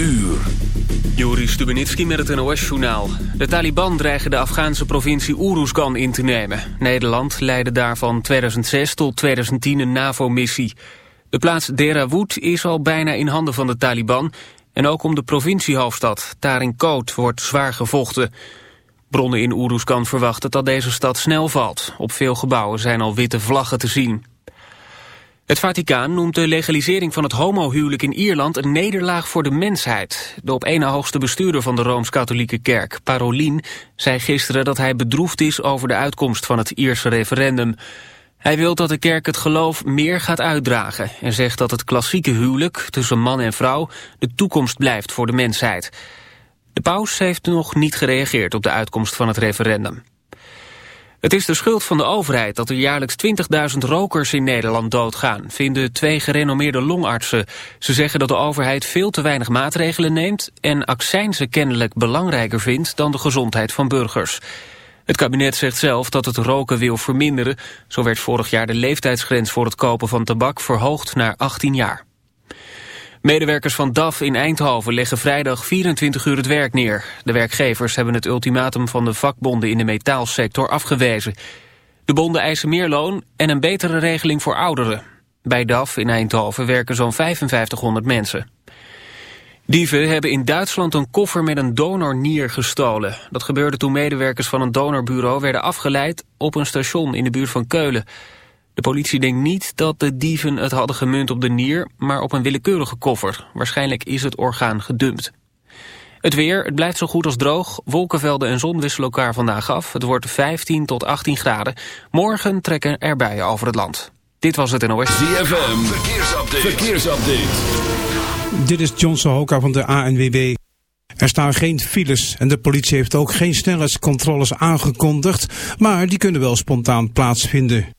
uur. Juri Stubenitski met het NOS-journaal. De Taliban dreigen de Afghaanse provincie Uruzgan in te nemen. Nederland leidde daar van 2006 tot 2010 een NAVO-missie. De plaats Derawood is al bijna in handen van de Taliban... en ook om de provinciehoofdstad, Tarinkot, wordt zwaar gevochten. Bronnen in Uruzgan verwachten dat deze stad snel valt. Op veel gebouwen zijn al witte vlaggen te zien. Het Vaticaan noemt de legalisering van het homohuwelijk in Ierland een nederlaag voor de mensheid. De op ene hoogste bestuurder van de Rooms-Katholieke Kerk, Parolin, zei gisteren dat hij bedroefd is over de uitkomst van het Ierse referendum. Hij wil dat de kerk het geloof meer gaat uitdragen en zegt dat het klassieke huwelijk tussen man en vrouw de toekomst blijft voor de mensheid. De paus heeft nog niet gereageerd op de uitkomst van het referendum. Het is de schuld van de overheid dat er jaarlijks 20.000 rokers in Nederland doodgaan, vinden twee gerenommeerde longartsen. Ze zeggen dat de overheid veel te weinig maatregelen neemt en accijnzen kennelijk belangrijker vindt dan de gezondheid van burgers. Het kabinet zegt zelf dat het roken wil verminderen. Zo werd vorig jaar de leeftijdsgrens voor het kopen van tabak verhoogd naar 18 jaar. Medewerkers van DAF in Eindhoven leggen vrijdag 24 uur het werk neer. De werkgevers hebben het ultimatum van de vakbonden in de metaalsector afgewezen. De bonden eisen meer loon en een betere regeling voor ouderen. Bij DAF in Eindhoven werken zo'n 5500 mensen. Dieven hebben in Duitsland een koffer met een donornier gestolen. Dat gebeurde toen medewerkers van een donorbureau werden afgeleid op een station in de buurt van Keulen. De politie denkt niet dat de dieven het hadden gemunt op de nier, maar op een willekeurige koffer. Waarschijnlijk is het orgaan gedumpt. Het weer, het blijft zo goed als droog. Wolkenvelden en zon wisselen elkaar vandaag af. Het wordt 15 tot 18 graden. Morgen trekken er bijen over het land. Dit was het NOS. ZFM, verkeersupdate. verkeersupdate. Dit is John Sohoka van de ANWB. Er staan geen files en de politie heeft ook geen snelheidscontroles aangekondigd, maar die kunnen wel spontaan plaatsvinden.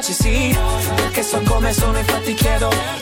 sì perché so come sono infatti chiedo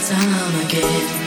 time again.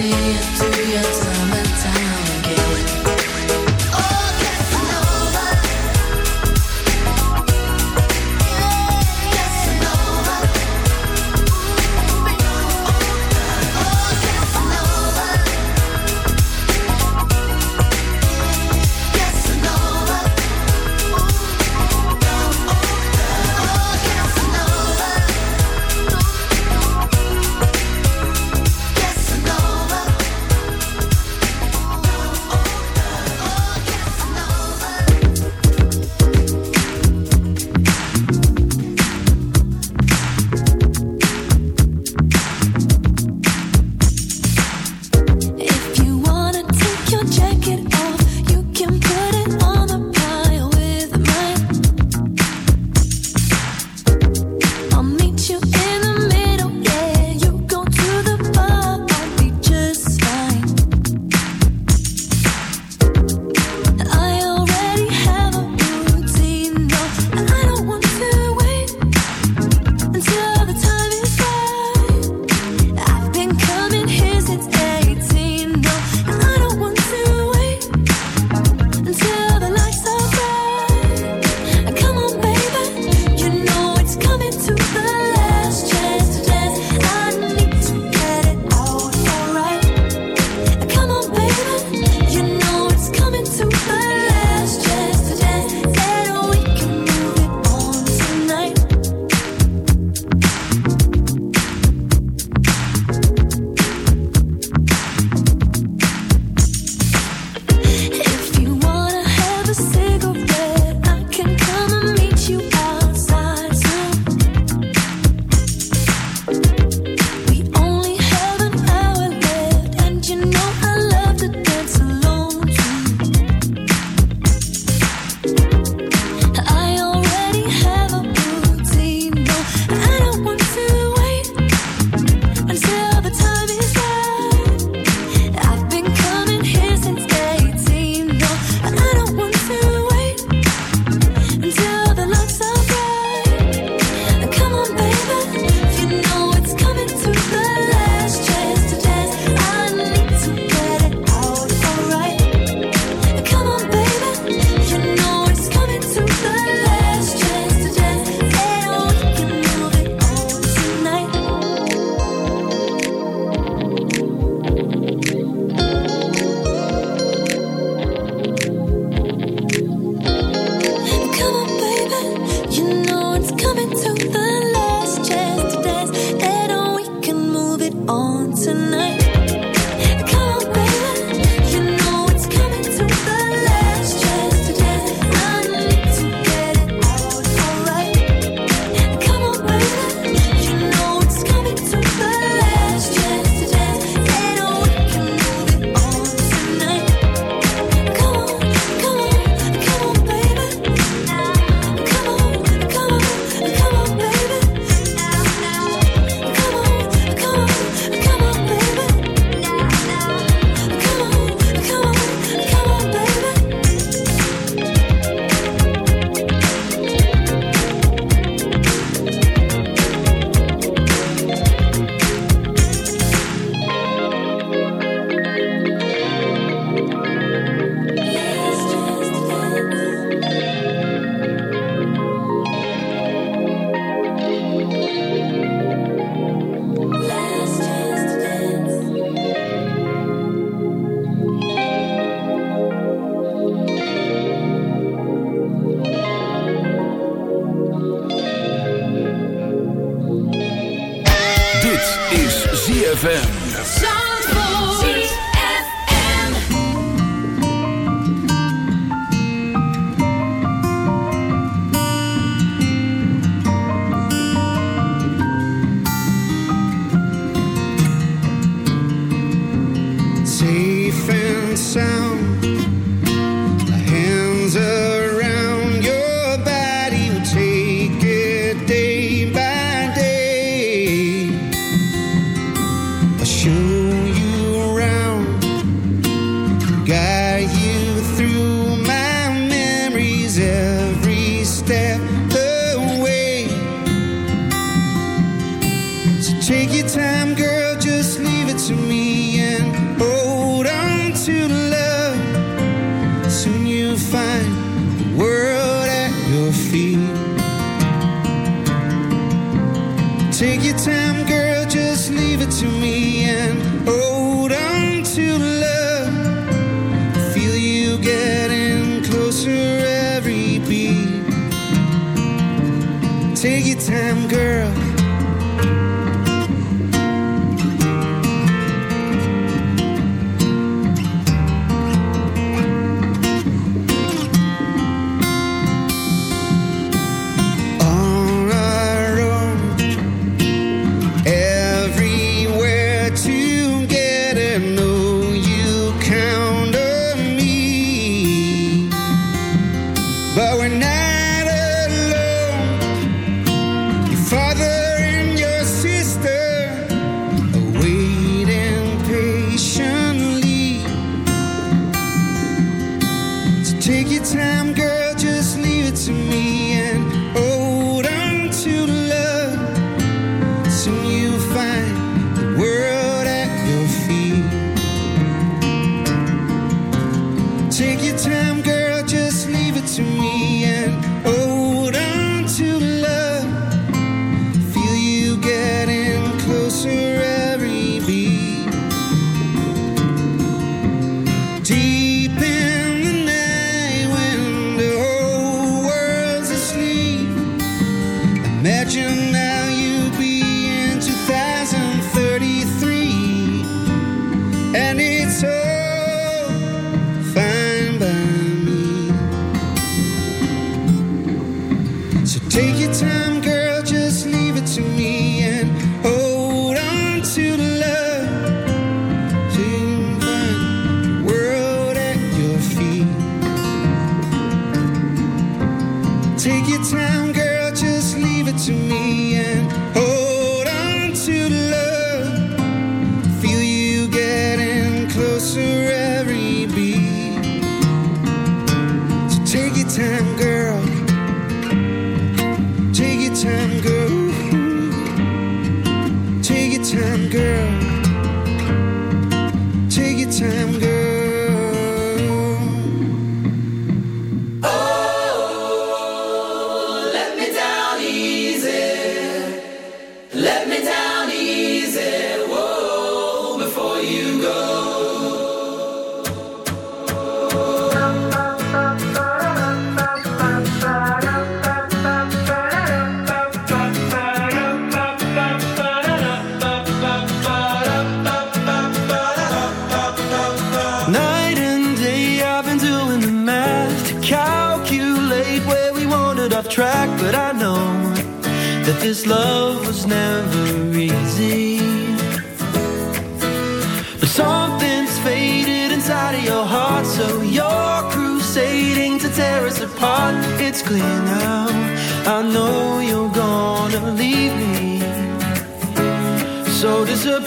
See it through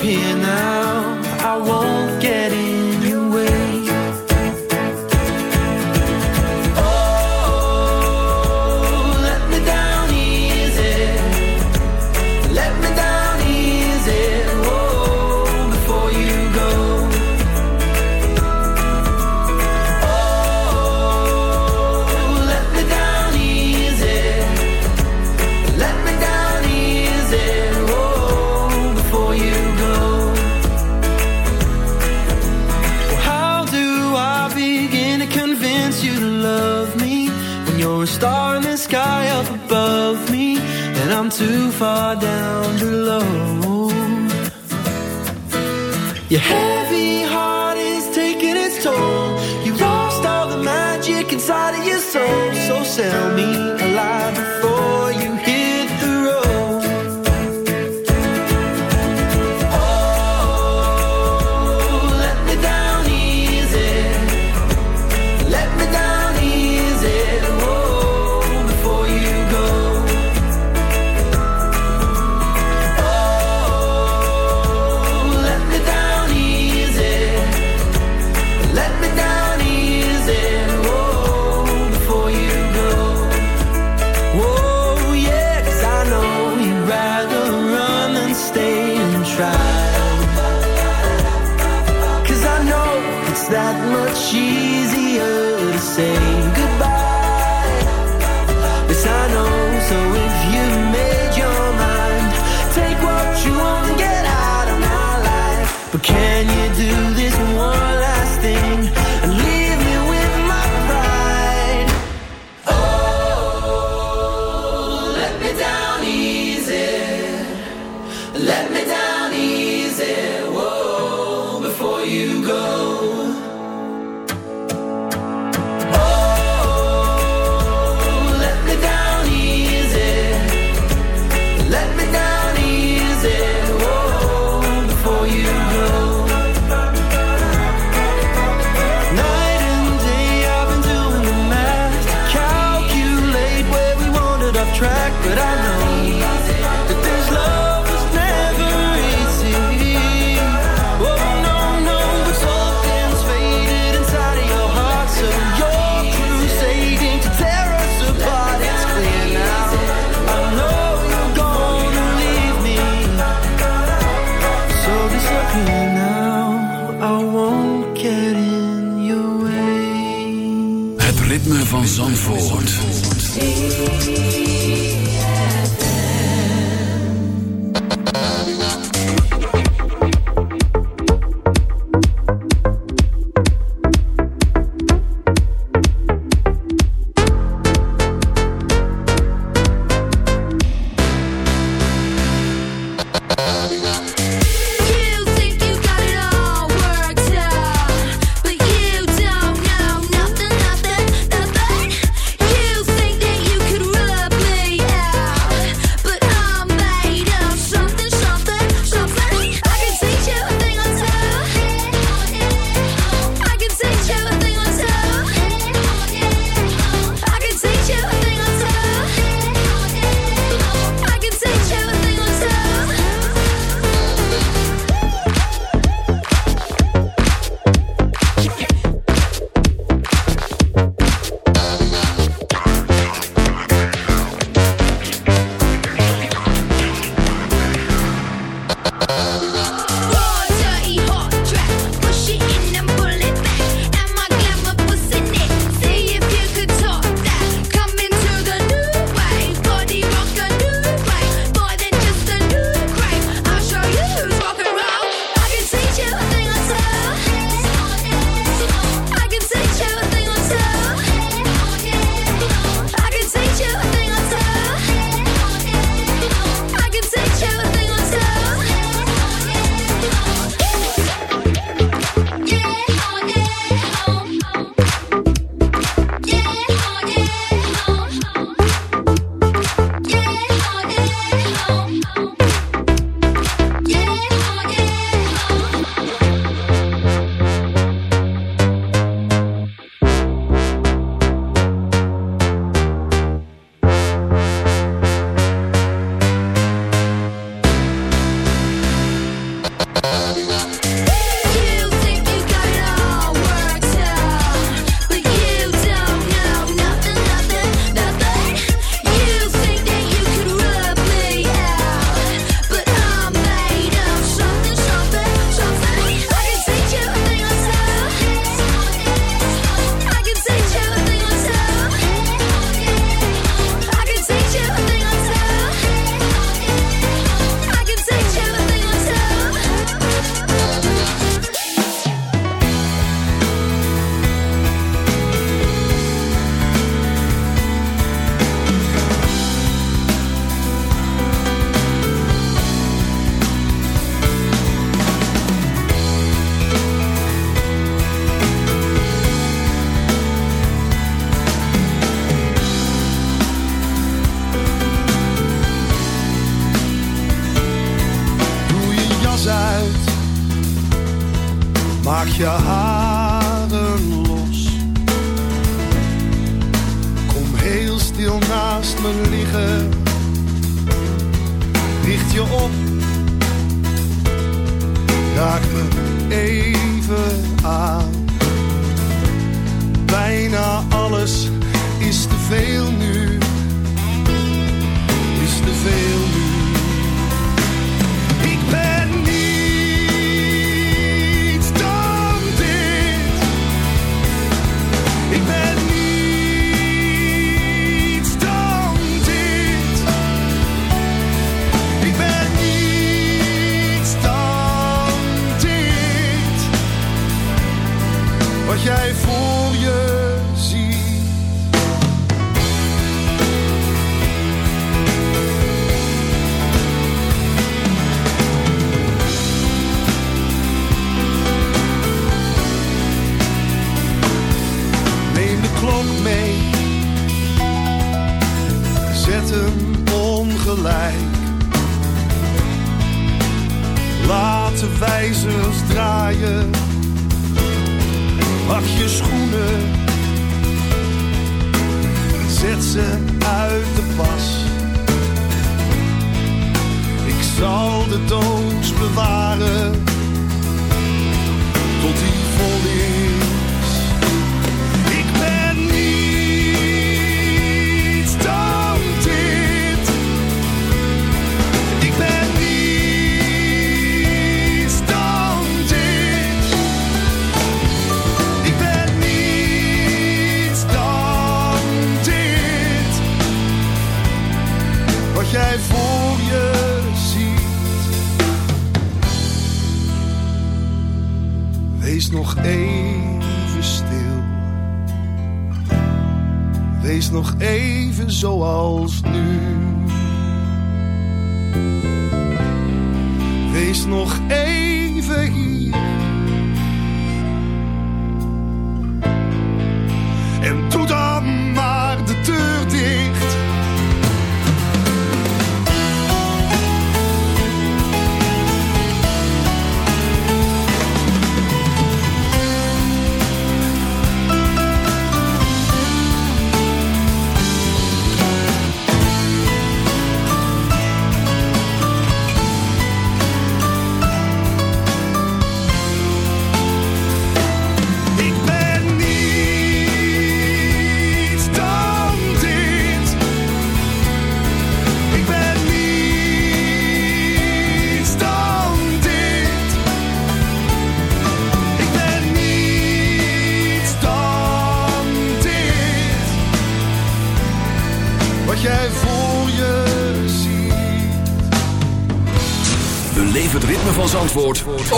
disappear now. so, so sell me. von Zandvoort.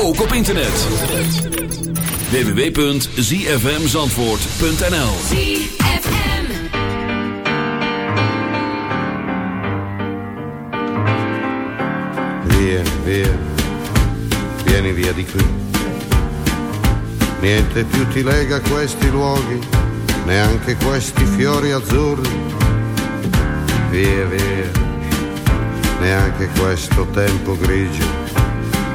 Ook op internet. www.zfmzandvoort.nl ZFM. Vieni, via, vieni via di qui. Niente più ti lega a questi luoghi, neanche questi fiori azzurri. Via, via, neanche questo tempo grigio,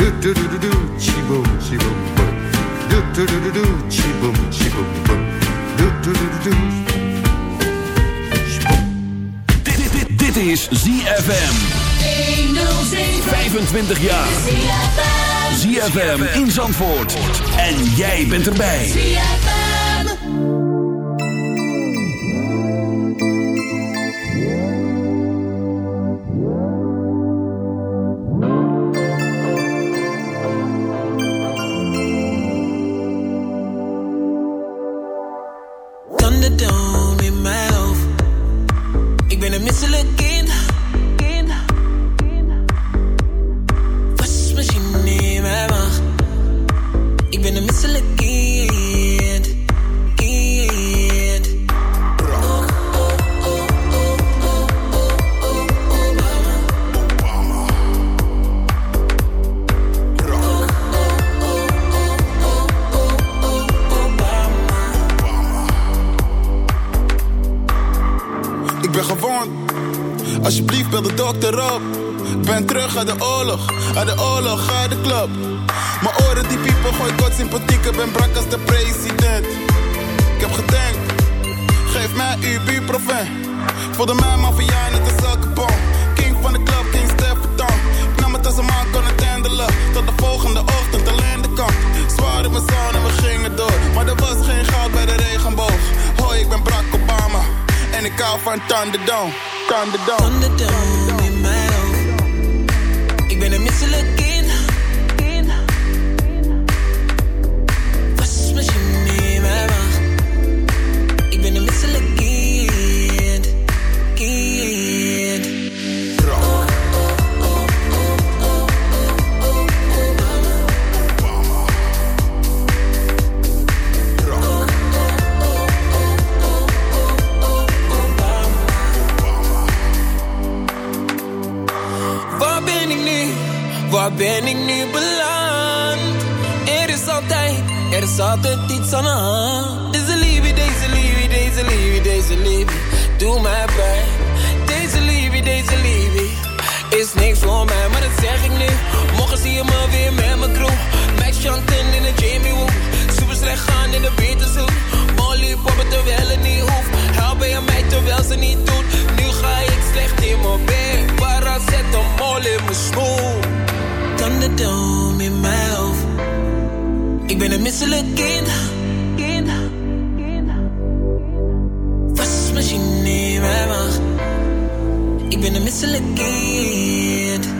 Do do do do do, chi boom, chi boom boom. Do do do do do, chi boom, chi boom boom. Do do do do do. Dit, dit, dit, dit is ZFM. 25 jaar. ZFM in Zandvoort. En jij bent erbij. Thunderdome ben ik nu beland? Er is altijd, er is altijd iets aan de. Deze liefde, deze liefde, deze liefde, deze liefde. Doe mij pijn. Deze liefde, deze liefde. Is niks voor mij, maar dat zeg ik nu. Morgen zie je me weer met mijn crew. Max Chanten in de Jamie Woo. Super slecht gaan in de Beterzoek. Molly poppen terwijl het niet hoeft. Helpen je mij terwijl ze niet doet. Nu ga ik slecht in mijn bed. Para zet een mol in mijn smoel. Ik ben een misselijk kind. maag. Ik ben een misselijk kind.